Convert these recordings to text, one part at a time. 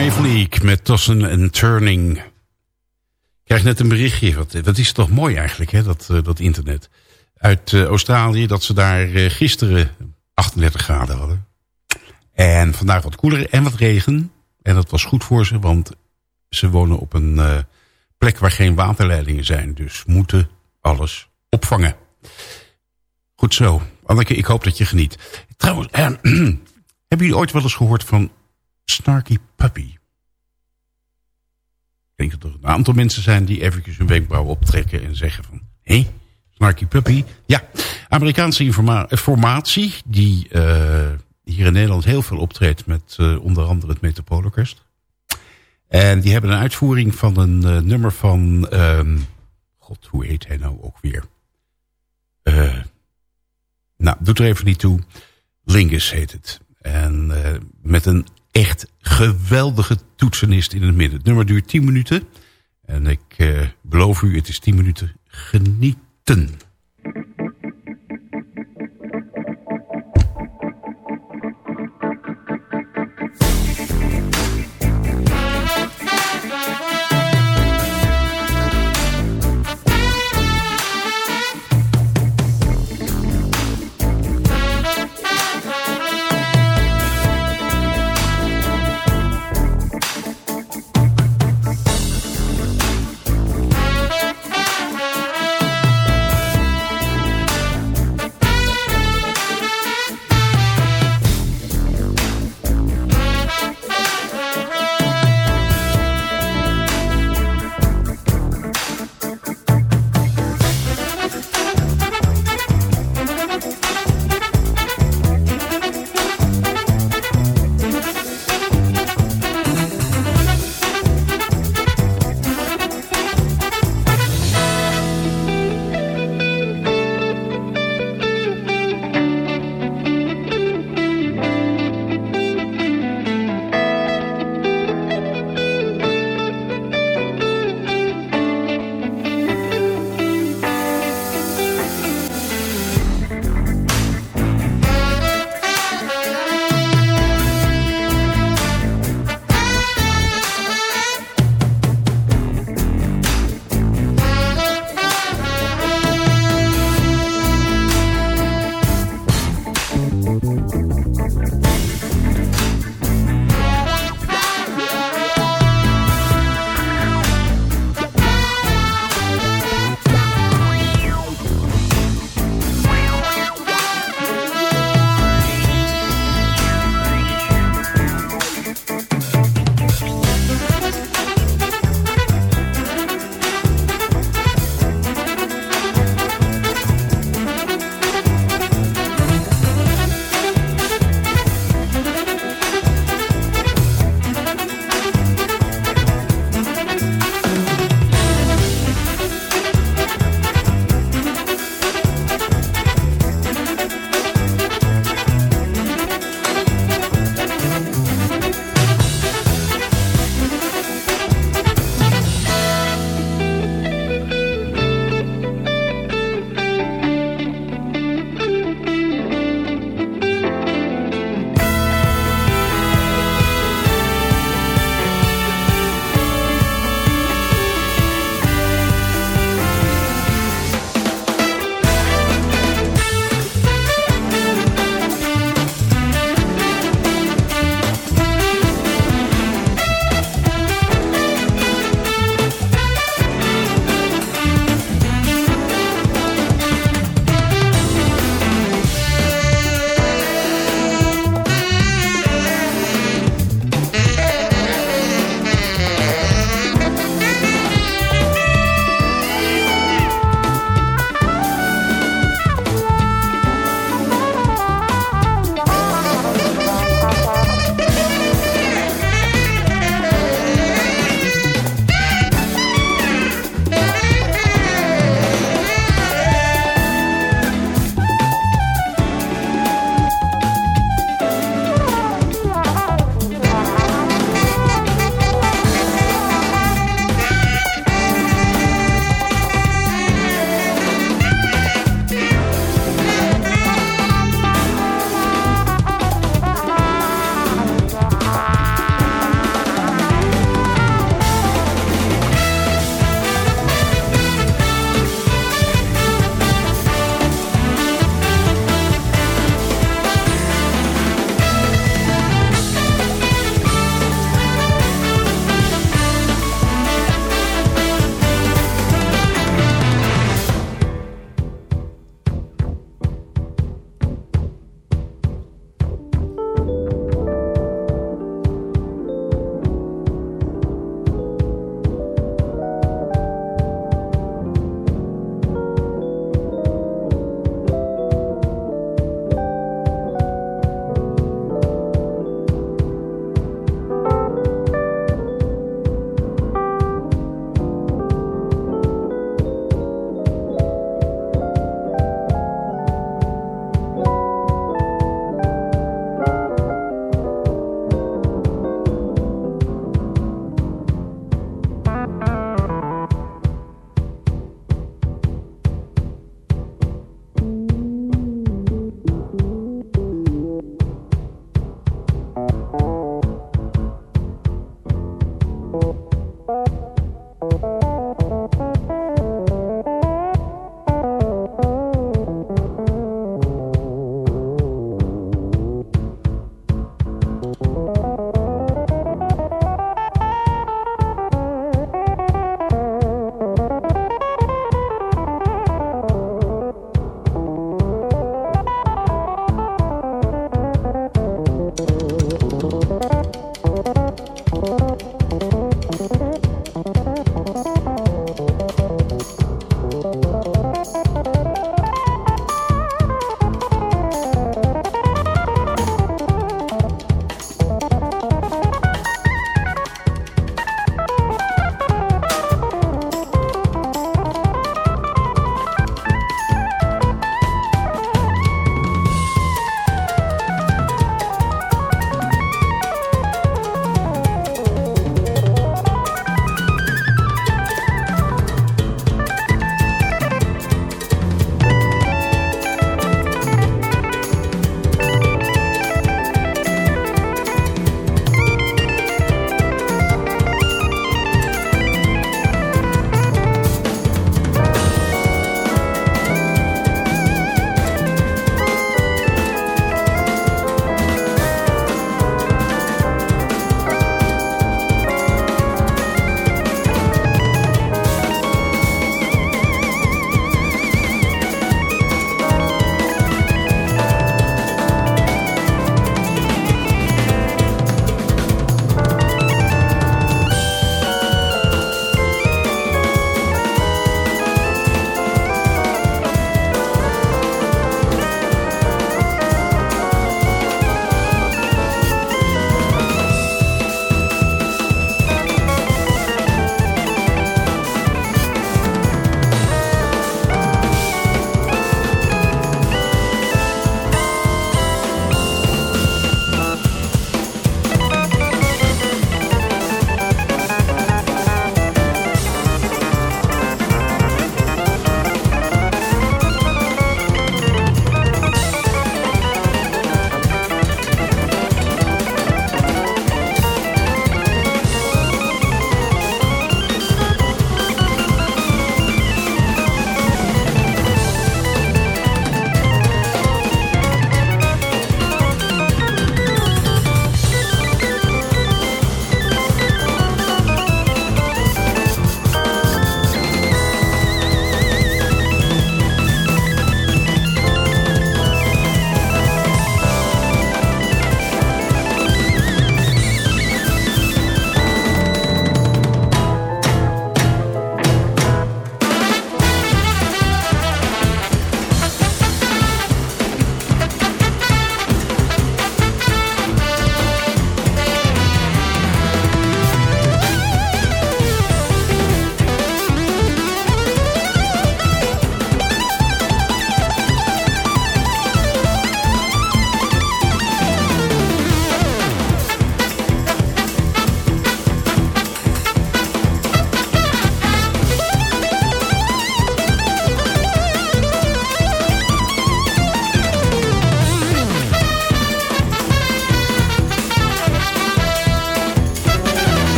Ivy League met Tossen en Turning. Ik krijg net een berichtje. Wat, dat is toch mooi eigenlijk, hè, dat, eh, dat internet. Uit uh, Australië, dat ze daar uh, gisteren 38 graden hadden. En vandaag wat koeler en wat regen. En dat was goed voor ze, want ze wonen op een plek waar geen waterleidingen zijn. Dus moeten alles opvangen. Goed zo. Anneke, ik hoop dat je geniet. Trouwens, eh, hebben jullie ooit wel eens gehoord van Snarky Puppy? Ik denk dat er een aantal mensen zijn die eventjes hun wenkbrauw optrekken en zeggen van... Hé, Snarky Puppy? Ja, Amerikaanse informatie die uh, hier in Nederland heel veel optreedt... met uh, onder andere het Metropoolorkest. En die hebben een uitvoering van een nummer van... Um, God, hoe heet hij nou ook weer? Nou, doet er even niet toe. Lingus heet het. En met een echt geweldige toetsenist in het midden. Het nummer duurt 10 minuten. En ik uh, beloof u, het is 10 minuten genieten.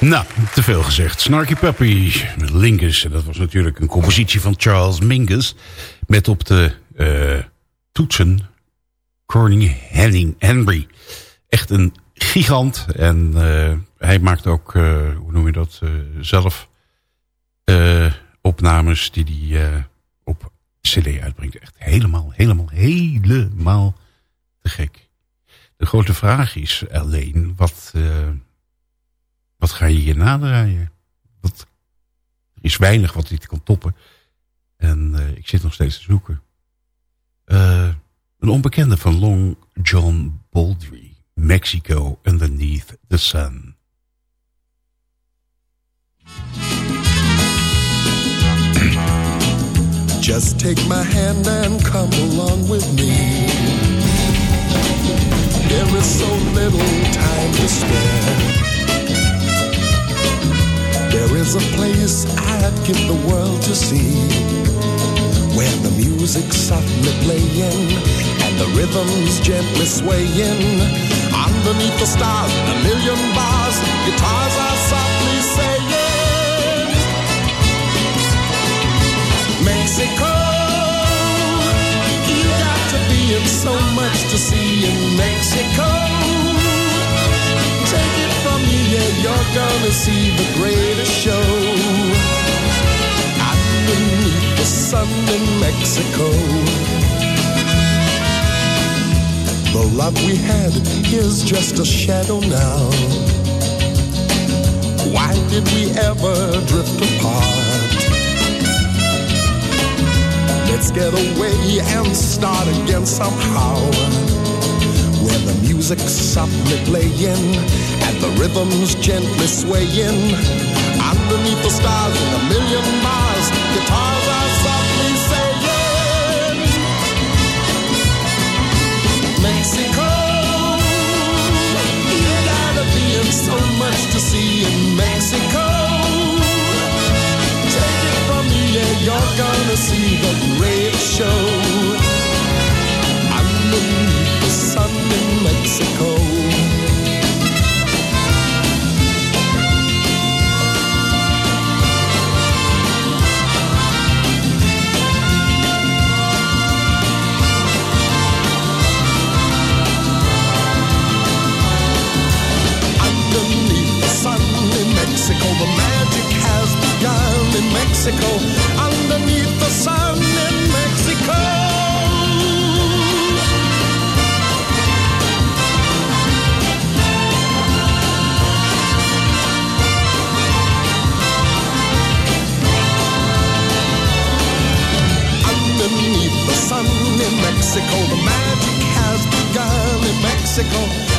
Nou, te veel gezegd. Snarky Puppy met Lingus. En dat was natuurlijk een compositie van Charles Mingus. Met op de uh, toetsen Corning Henry. Echt een gigant. En uh, hij maakt ook, uh, hoe noem je dat, zelf opnames die hij op cd uitbrengt. Echt helemaal, helemaal, helemaal te gek. De grote vraag is alleen, wat wat ga je hier nadraaien? Er is weinig wat dit kan toppen. En uh, ik zit nog steeds te zoeken. Uh, een onbekende van Long John Baldry. Mexico Underneath the Sun. Just take my hand and come along with me. There is so little time to spare. There is a place I'd give the world to see where the music's softly playing and the rhythm's gently swaying. Underneath the stars, a million bars, guitars are softly saying, Mexico, you got to be in so much to see in Mexico you're gonna see the greatest show. Underneath the sun in Mexico. The love we had is just a shadow now. Why did we ever drift apart? Let's get away and start again somehow music's softly playing and the rhythm's gently swaying. Underneath the stars in a million miles, guitars are softly saying, Mexico, you gotta be in so much to see in Mexico. Take it from me, yeah, you're gonna see the great show. In Mexico. Underneath the sun in Mexico, the magic has begun in Mexico. Mexico. The magic has begun in Mexico.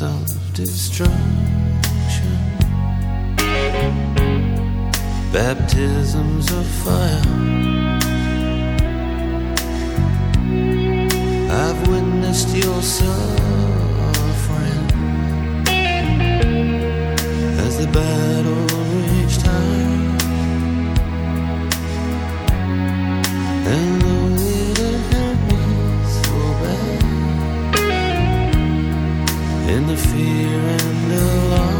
Of destruction, baptisms of fire. I've witnessed your suffering. As the battle reached high, and the fear and alarm.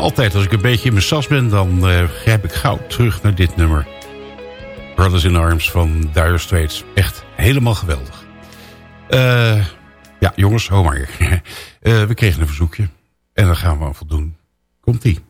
Altijd. Als ik een beetje in mijn sas ben, dan uh, grijp ik gauw terug naar dit nummer. Brothers in Arms van Dire Straits. Echt helemaal geweldig. Uh, ja, jongens, hou maar. uh, we kregen een verzoekje. En daar gaan we aan voldoen. Komt-ie.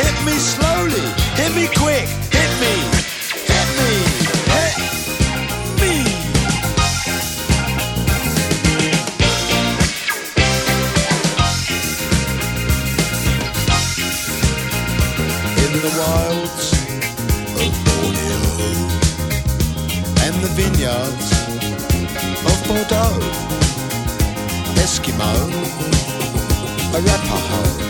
Hit me slowly. Hit me quick. Hit me. Hit me. Hit me. In the wilds of Borneo and the vineyards of Bordeaux, Eskimo Arapaho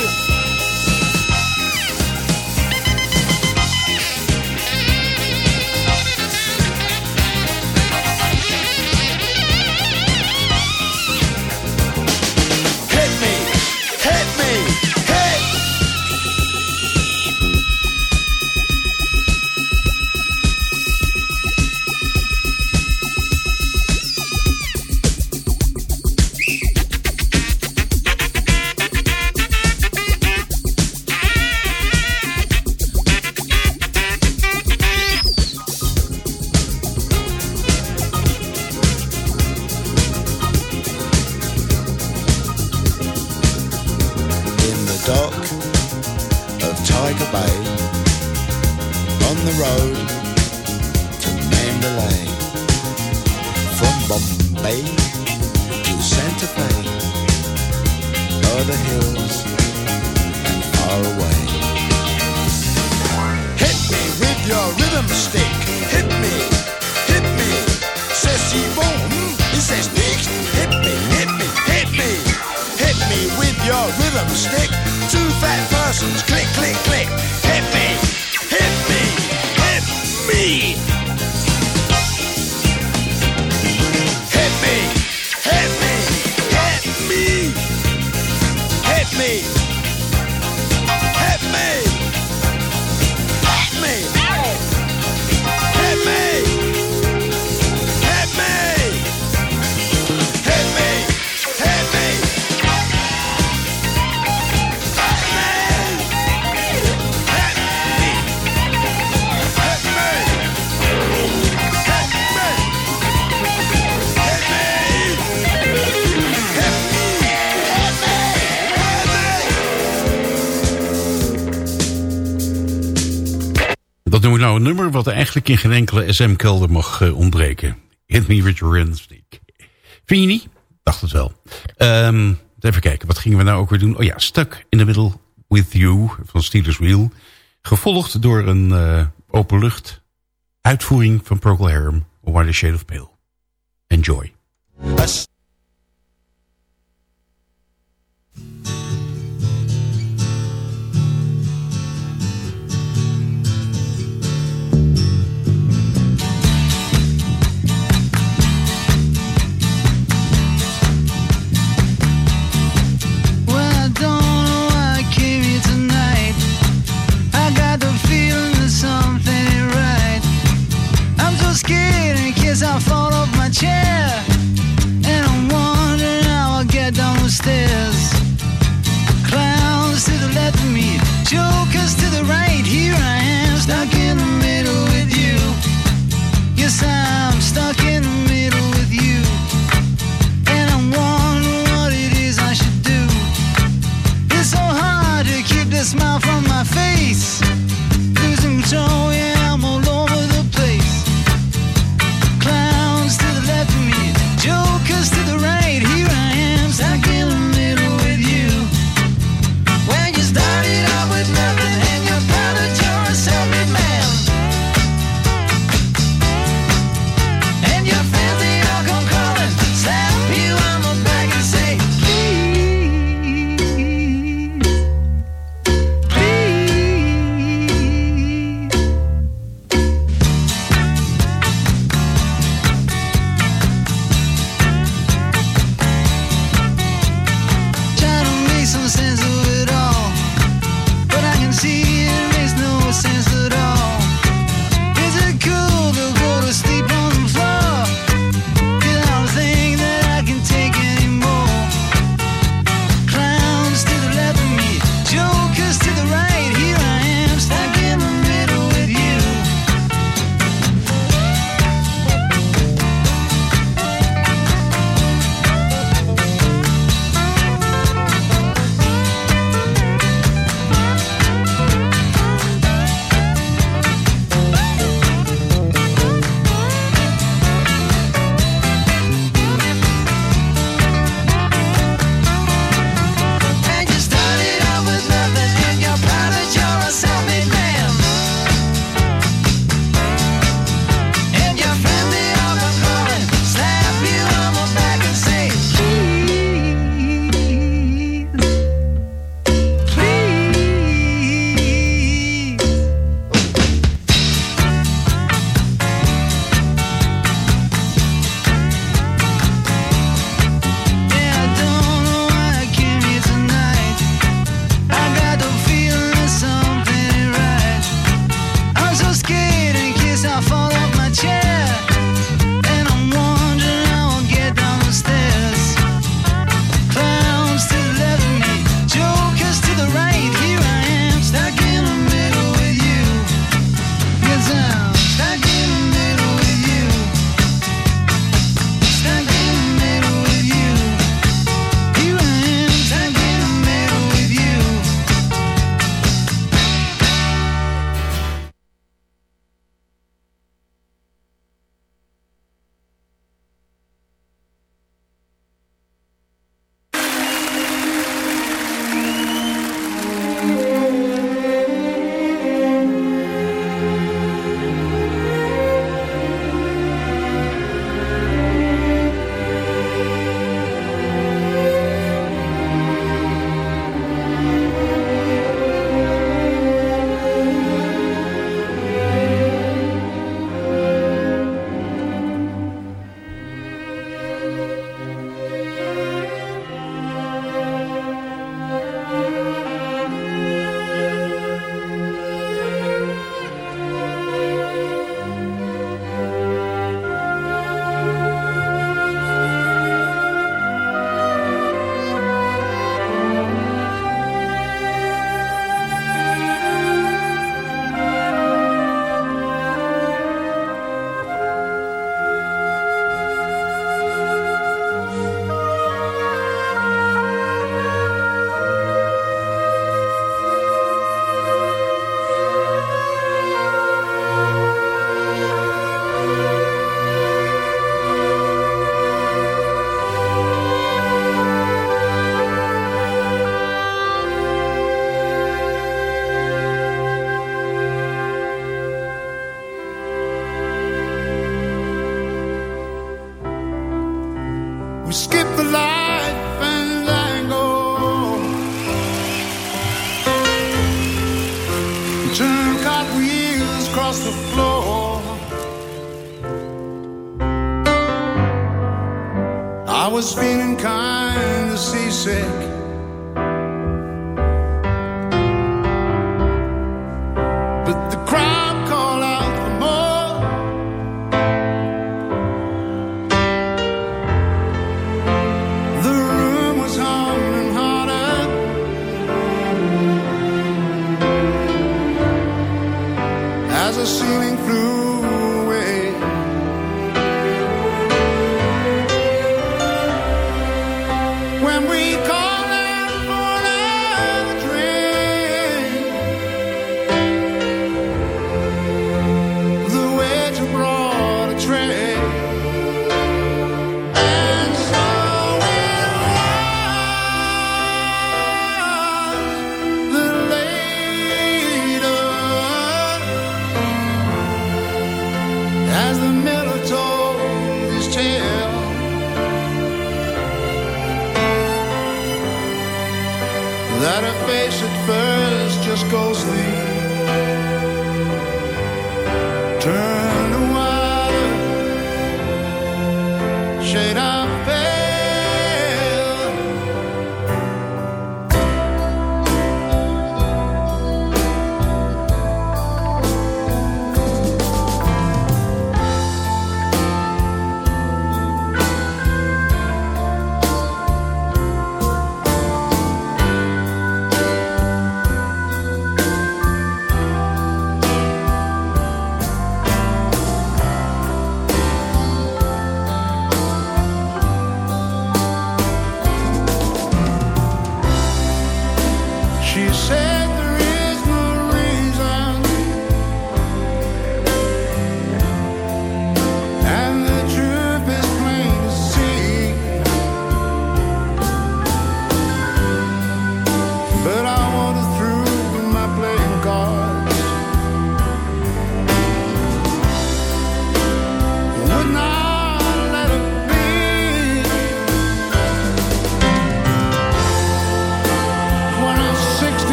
Bay to Santa Fe, over the hills and far away. Hit me with your rhythm stick, hit me, hit me, says he won't. He says, Nick, hit me, hit me, hit me, hit me with your rhythm stick. Two fat persons, click, click, click, hit me, hit me, hit me. Me. Dat noem ik nou een nummer wat eigenlijk in geen enkele SM-kelder mag eh, ontbreken. Hit me with your stick. Vind je niet? Dacht het wel. Ehm, even kijken, wat gingen we nou ook weer doen? Oh ja, Stuck in the Middle with You van Steelers Wheel. Gevolgd door een uh, openlucht uitvoering van Procol Harum, Why the Shade of Pale. Enjoy.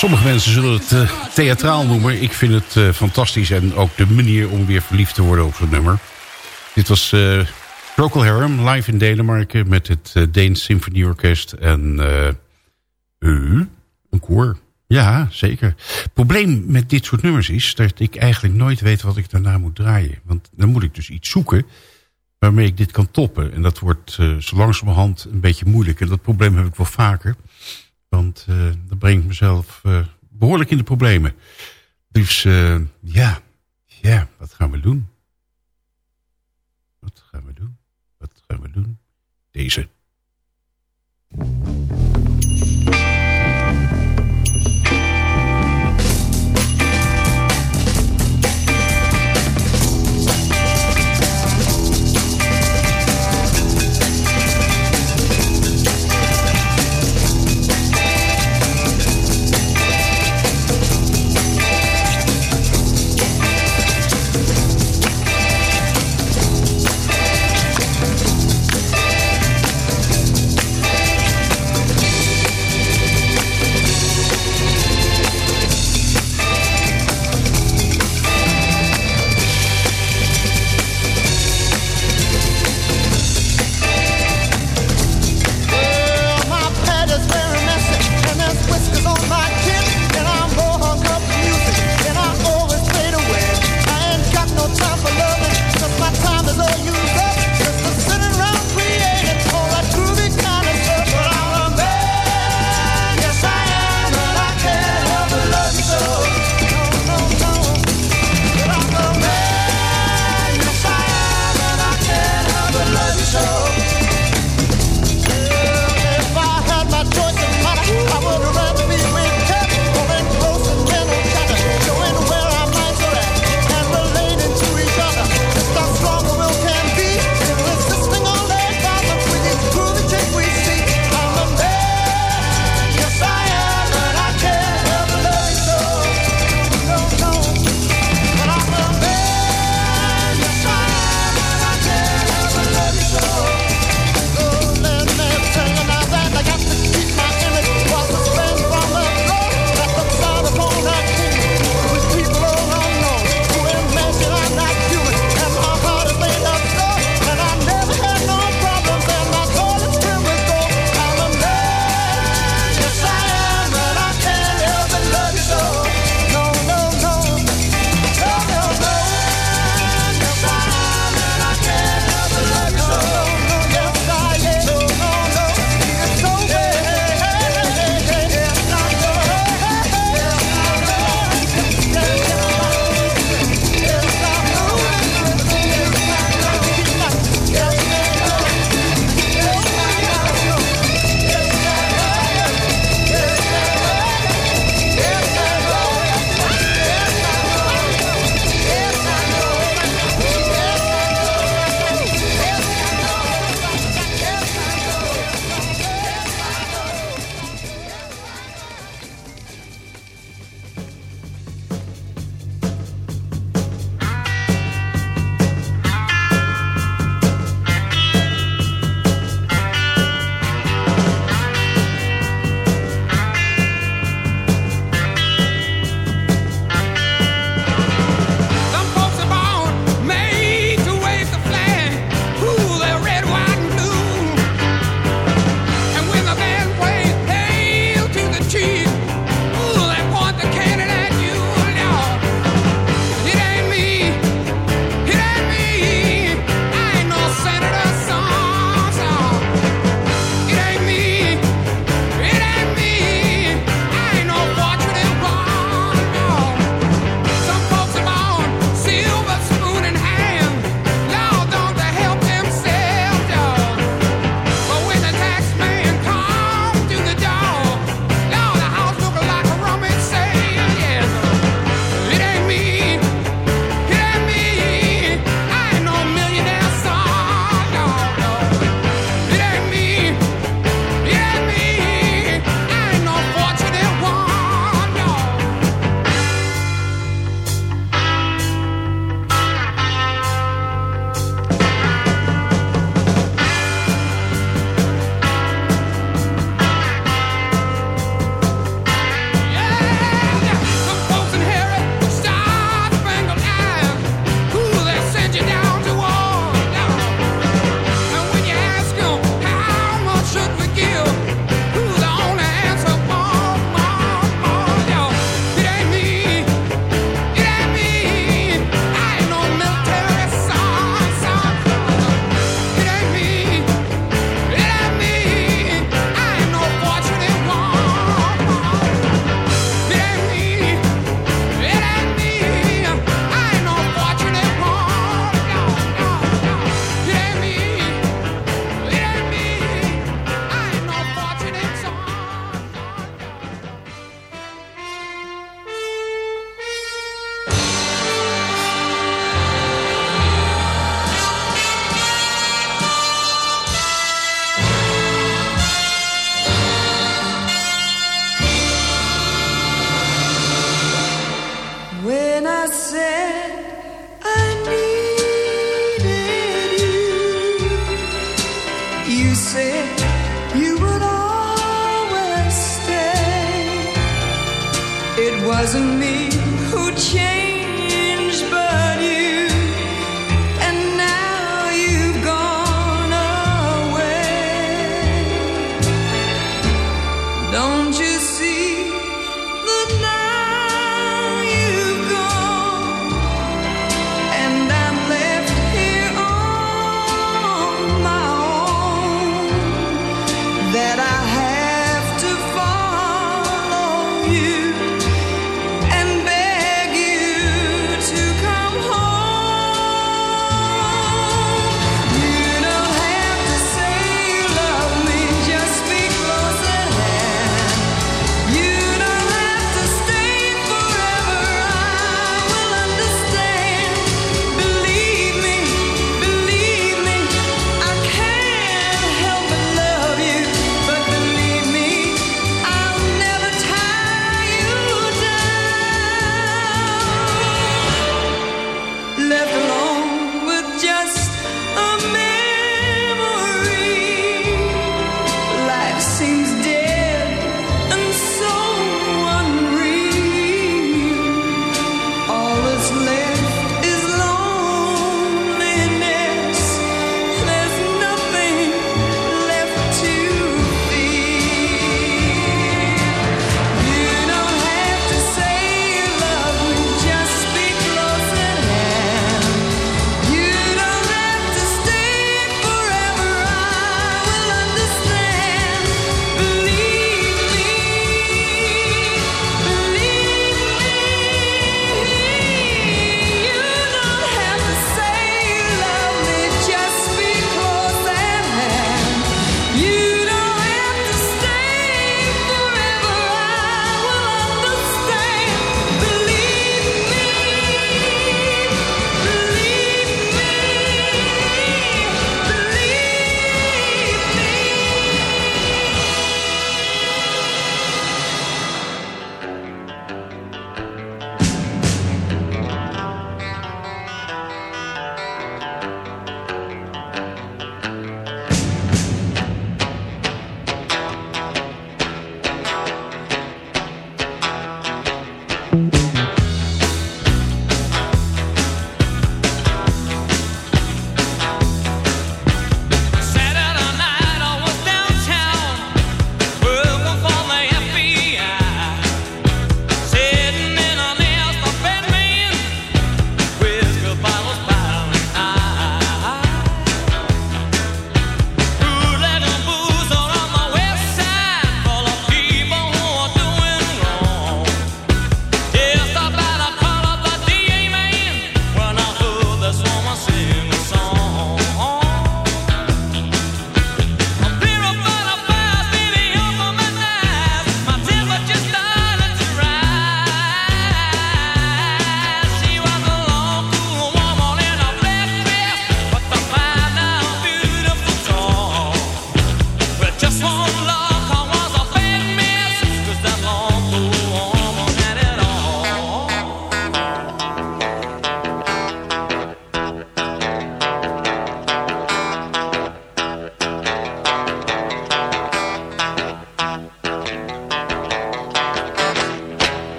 Sommige mensen zullen het uh, theatraal noemen. Ik vind het uh, fantastisch. En ook de manier om weer verliefd te worden op zo'n nummer. Dit was uh, Harum live in Denemarken... met het uh, Deens Symfonieorkest en een koor. Ja, zeker. Het probleem met dit soort nummers is... dat ik eigenlijk nooit weet wat ik daarna moet draaien. Want dan moet ik dus iets zoeken waarmee ik dit kan toppen. En dat wordt zo langzamerhand een beetje moeilijk. En dat probleem heb ik wel vaker... Want uh, dat brengt mezelf uh, behoorlijk in de problemen. Dus uh, ja, ja, wat gaan we doen? Wat gaan we doen? Wat gaan we doen? Deze.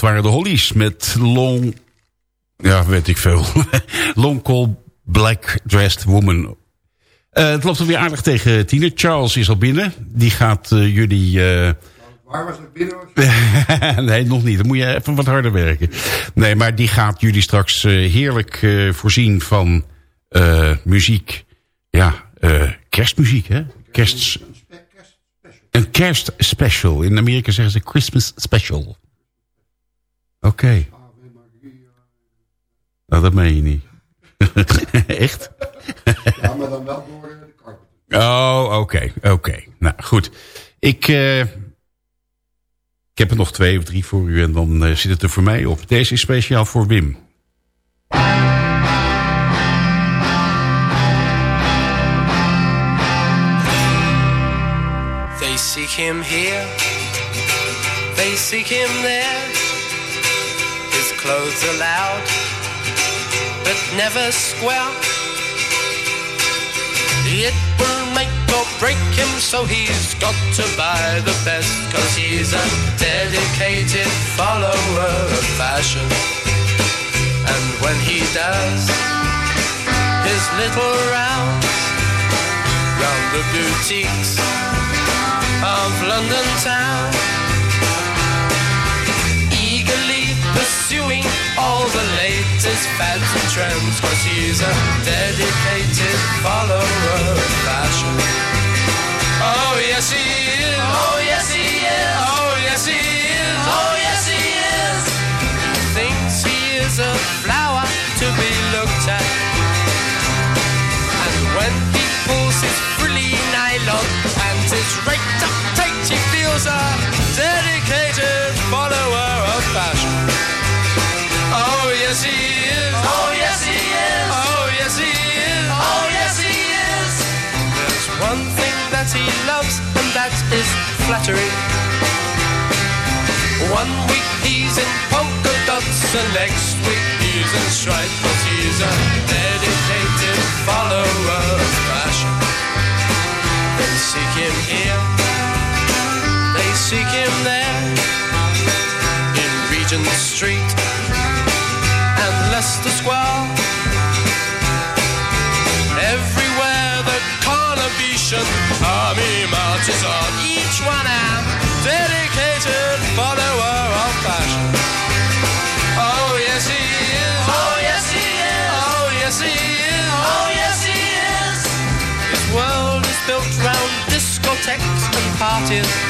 Dat waren de Hollies met Long... Ja, weet ik veel. long Call Black Dressed Woman. Eh, het loopt alweer aardig tegen tiener. Charles is al binnen. Die gaat eh, jullie... eh, Waar was het binnen? nee, nog niet. Dan moet je even wat harder werken. Nee, maar die gaat jullie straks heerlijk voorzien van muziek. Ja, kerstmuziek, hè? Kerst... Een kerstspecial. In Amerika zeggen ze Christmas special. Oké. Nou, dat meen je niet. Echt? Ja, maar dan wel door eh, de carpet. Oh, oké, oké. Nou, goed. Ik, eh, ik heb er nog twee of drie voor u en dan eh, zit het er voor mij op. Deze is speciaal voor Wim. They seek him here, they seek him there. Clothes loud, but never square. It will make or break him, so he's got to buy the best. Cause he's a dedicated follower of fashion. And when he does his little rounds round the boutiques of London town. Pursuing all the latest fads and trends, cause he's a dedicated follower of fashion. Oh, yes, he is. Oh, yes, he is. Oh, yes, he is. Oh, yes, he is. He thinks he is a flower to be looked at. And when he pulls his frilly nylon and his raked up tight, he feels a dedicated follower yes, he is. Oh, yes, he is. Oh, yes, he is. Oh, yes, he is. There's one thing that he loves, and that is flattery. One week he's in polka dots, and next week he's in stripes. But he's a dedicated follower of fashion. They seek him here, they seek him there, in Regent Street and Leicester Square. Everywhere the Carnabetian army marches on, each one a dedicated follower of fashion. Oh yes he is. Oh yes he is. Oh yes he is. Oh yes he is. His world is built round discotheques and parties.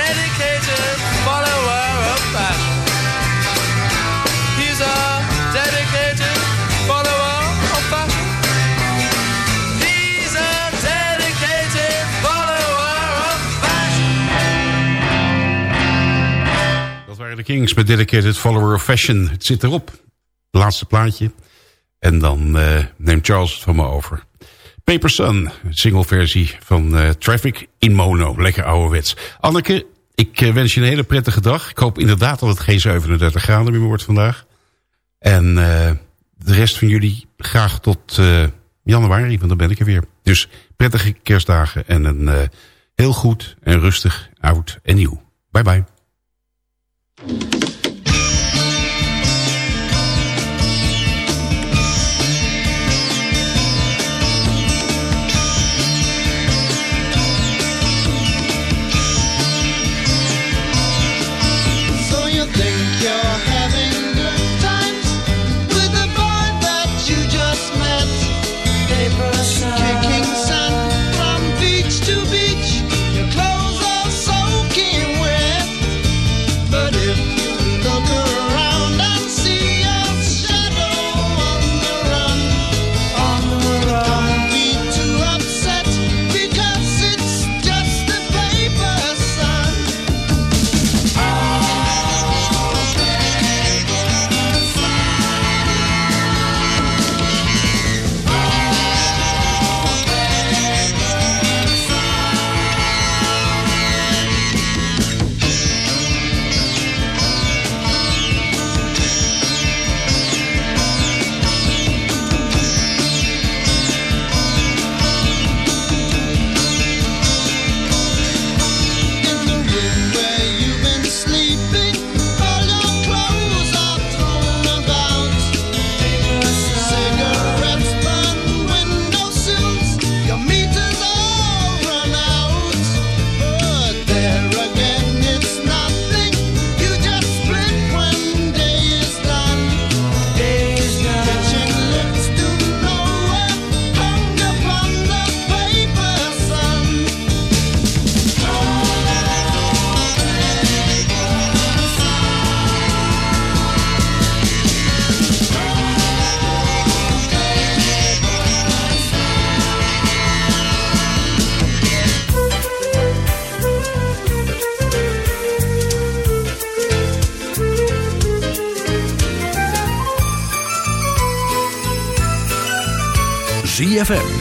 dedicated follower of fashion He's a dedicated follower of fashion. He's a dedicated follower of fashion. Dat waren de Kings met Dedicated Follower of Fashion. Het zit erop. Laatste plaatje. En dan eh, neemt Charles het van me over. Paper single versie van eh, Traffic in mono. Lekker ouderwets. Anneke, ik eh, wens je een hele prettige dag. Ik hoop inderdaad dat het geen 37 graden meer wordt vandaag. En eh, de rest van jullie graag tot januari, want dan ben ik er weer. Dus prettige kerstdagen en een heel goed en rustig oud en nieuw. Bye bye.